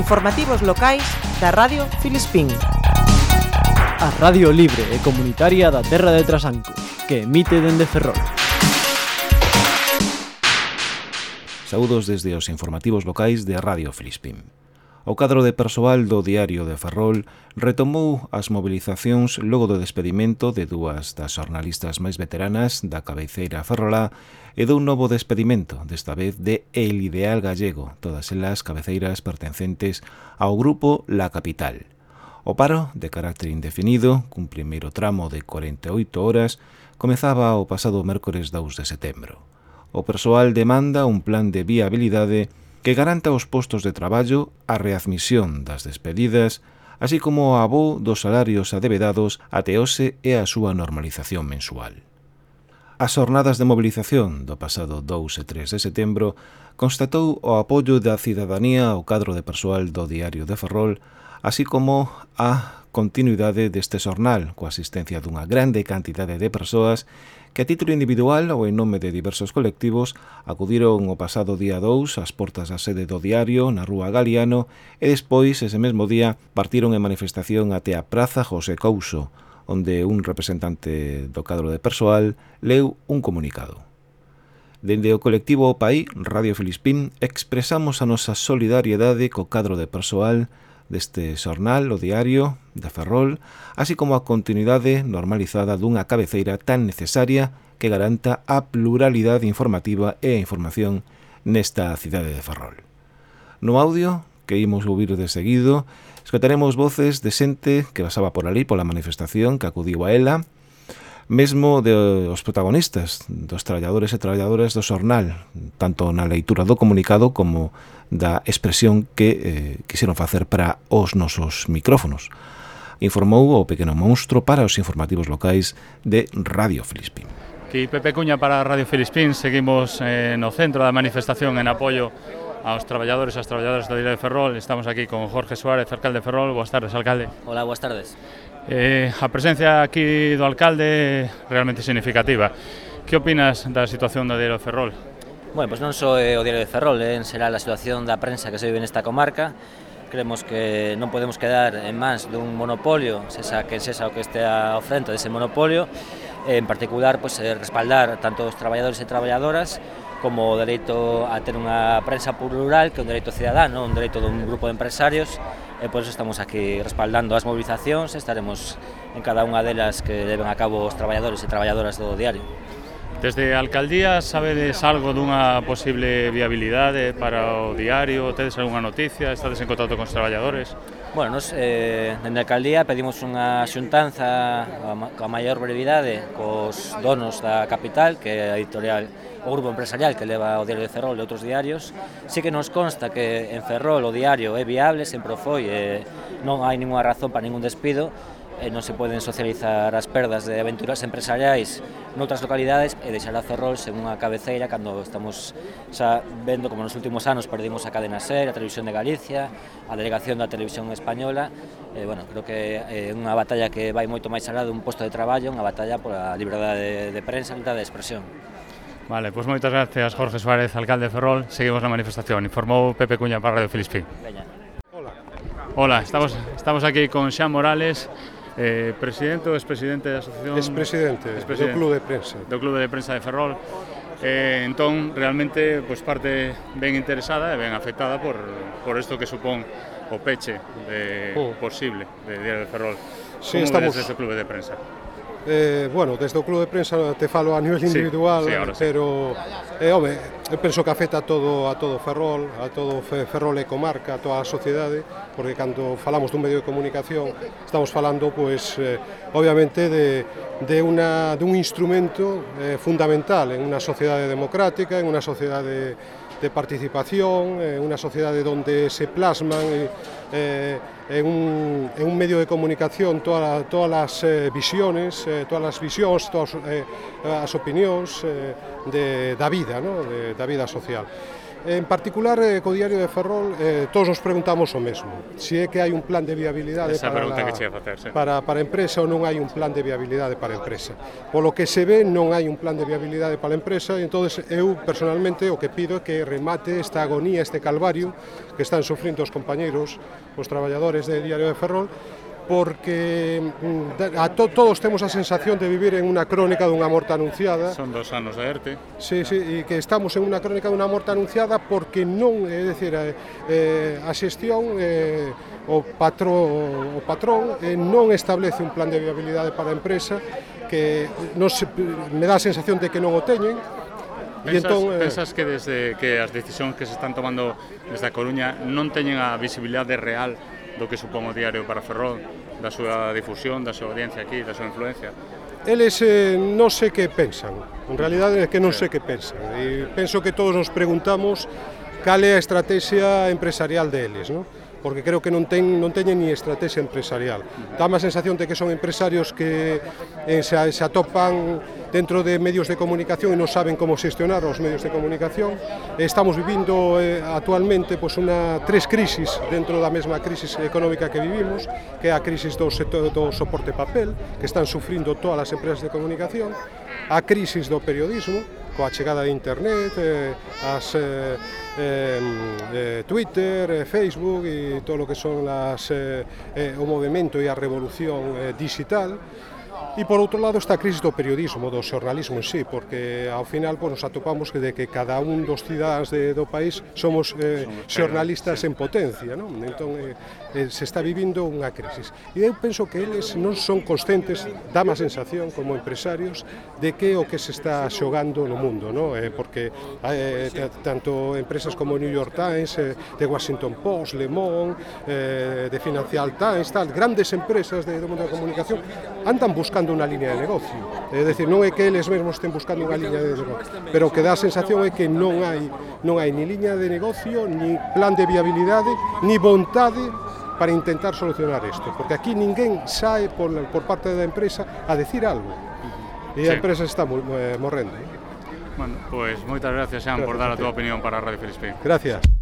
Informativos locais da Radio Filispín. A Radio Libre e Comunitaria da Terra de Trasanco, que emite dende Ferrol. Saúdos desde os informativos locais de Radio Filispín. O cadro de persoal do Diario de Ferrol retomou as mobilizacións logo do despedimento de dúas das xornalistas máis veteranas da cabeceira ferrolá e dun novo despedimento, desta vez de El Ideal Gallego, todas elas cabeceiras pertencentes ao grupo La Capital. O paro, de carácter indefinido, cun primeiro tramo de 48 horas, comezaba o pasado mércores 2 de setembro. O persoal demanda un plan de viabilidade que garanta os postos de traballo, a readmisión das despedidas, así como o abó dos salarios adevedados até hoxe e a súa normalización mensual. As jornadas de mobilización do pasado 2 e 3 de setembro constatou o apoio da cidadanía ao cadro de persoal do Diario de Ferrol, así como a continuidade deste xornal, coa asistencia dunha grande cantidade de persoas que a título individual ou en nome de diversos colectivos acudiron o pasado día 2 ás portas da sede do diario na Rúa Galiano e despois, ese mesmo día, partiron en manifestación até a Praza José Couso, onde un representante do cadro de persoal leu un comunicado. Dende o colectivo OPAI, Radio Filispín, expresamos a nosa solidariedade co cadro de persoal deste xornal, o diario da Ferrol, así como a continuidade normalizada dunha cabeceira tan necesaria que garanta a pluralidade informativa e a información nesta cidade de Ferrol. No audio, que imos ouvir de seguido, escotaremos voces de xente que pasaba por ali pola manifestación que acudiu a ela, mesmo de, os protagonistas, dos traballadores e traballadoras do xornal, tanto na leitura do comunicado como da expresión que eh, quixeron facer para os nosos micrófonos. Informou o pequeno monstro para os informativos locais de Radio Filispín. Aquí Pepe Cuña para Radio Filispín, seguimos eh, no centro da manifestación en apoio aos traballadores e as traballadoras da Día de Ferrol. Estamos aquí con Jorge Suárez, alcalde de Ferrol. Boas tardes, alcalde. Hola, boas tardes. Eh, a presencia aquí do alcalde realmente significativa. Que opinas da situación do Diario de Ferrol? Bueno, pois pues non só é o Diario de Ferrol, eh, será a situación da prensa que se vive nesta comarca. Creemos que non podemos quedar en mans dun monopolio, sexa que sexa o que estea ao frente dese monopolio, en particular, pois, pues, eh, respaldar tanto os traballadores e traballadoras como o dereito a ter unha prensa plural, que é un dereito cidadano, un dereito dun grupo de empresarios, e por eso estamos aquí respaldando as movilizacións, estaremos en cada unha delas que deben a cabo os traballadores e traballadoras do diario. Desde a Alcaldía sabedes algo dunha posible viabilidade para o diario? Tedes algunha noticia? Estades en contacto con os traballadores? Bueno, nos, eh, dende a Alcaldía pedimos unha xuntanza coa maior brevidade cos donos da capital, que é a editorial o grupo empresarial que leva o diario de Ferrol e outros diarios, sí que nos consta que en Ferrol o diario é viable, sempre foi, eh, non hai ninguna razón para ningún despido, e non se poden socializar as perdas de aventuras empresariais noutras localidades e deixar a Ferrol sen unha cabeceira cando estamos xa vendo como nos últimos anos perdimos a cadena SER, a Televisión de Galicia, a delegación da Televisión Española e, bueno, creo que eh, é unha batalla que vai moito máis alá dun posto de traballo, unha batalla pola liberdade de, de prensa, liberdade de expresión. Vale, pois pues moitas gracias Jorge Suárez, alcalde de Ferrol. Seguimos na manifestación. Informou Pepe Cuña para Radio Filispín. Veña. Hola, estamos, estamos aquí con Xan Morales, Eh, presidente ou expresidente da asociación? Expresidente, expresidente do Club de Prensa. Do Club de Prensa de Ferrol. Eh, entón, realmente, pois parte ben interesada e ben afectada por, por isto que supón o peche de, oh. posible de Diario de Ferrol. Sí, Como estamos... ves este clube de prensa? Eh, bueno, desde o club de prensa te falo a nivel individual, sí, sí, sí. pero eh, home, eu penso que afecta a todo a todo Ferrol, a todo Ferrol e comarca, a toda a sociedade, porque cando falamos dun medio de comunicación estamos falando pois eh, obviamente de de una dun instrumento eh, fundamental en unha sociedade democrática, en unha sociedade de participación, eh, una sociedade donde se plasman eh, eh, en, un, en un medio de comunicación toda, todas las eh, visiones, eh, todas las visións, todas eh, as opinións eh, de, da vida, ¿no? de, da vida social. En particular, eh, co diario de Ferrol, eh, todos nos preguntamos o mesmo. Se si é que hai un plan de viabilidade Esa para, la, que facer, sí. para, para a empresa ou non hai un plan de viabilidade para a empresa. Polo que se ve, non hai un plan de viabilidade para a empresa, e entón eu personalmente o que pido é que remate esta agonía, este calvario que están sufrindo os compañeiros, os traballadores de Diario de Ferrol, porque mm, a to, todos temos a sensación de vivir en unha crónica dunha morte anunciada. Son dos anos de ERTE. Sí, sí, e que estamos en unha crónica dunha morte anunciada porque non, é dicir, a, eh, a xestión eh, o, patro, o patrón eh, non establece un plan de viabilidade para a empresa que non se, me dá a sensación de que non o teñen, Pensas, entón, eh... pensas que desde que as decisións que se están tomando desde a Coruña non teñen a visibilidade real do que supón o diario para Ferrol da súa difusión, da súa audiencia aquí, da súa influencia? Eles eh, non sei que pensan, en realidad é que non sei que pensan. E penso que todos nos preguntamos cal é a estrategia empresarial deles, non? porque creo que non ten non teñen ni estrategia empresarial. Dá má sensación de que son empresarios que eh, se, se atopan dentro de medios de comunicación e non saben como xestionar os medios de comunicación. Estamos vivindo eh, actualmente pois, una, tres crisis dentro da mesma crisis económica que vivimos, que é a crisis do, sector, do soporte papel, que están sufrindo todas as empresas de comunicación, a crisis do periodismo, coa chegada de internet, eh, as, eh, eh, Twitter, eh, Facebook e todo o que son las, eh, eh, o movimento e a revolución eh, digital, E por outro lado está a crise do periodismo, do xornalismo en sí, porque ao final pues, nos atopamos que de que cada un dos cidadáns de, do país somos eh, xornalistas en potencia, non? Entón eh, eh, se está vivindo unha crisis. E eu penso que eles non son conscientes, dá má sensación como empresarios, de que o que se está xogando no mundo, non? Eh, porque eh, tanto empresas como New York Times, eh, The Washington Post, Le Monde, eh, The Financial Times, tal, grandes empresas de, do mundo da comunicación andan buscando buscando unha liña de negocio. É dicir, non é que eles mesmos estén buscando unha liña de negocio, pero o que dá a sensación é que non hai non hai ni liña de negocio, ni plan de viabilidade, ni vontade para intentar solucionar isto, porque aquí ninguén sae por, por parte da empresa a decir algo. E a empresa está eh, morrendo. Bueno, pois pues, moitas gracias, Xan, gracias por dar a, a túa opinión para Radio Felipe. Gracias.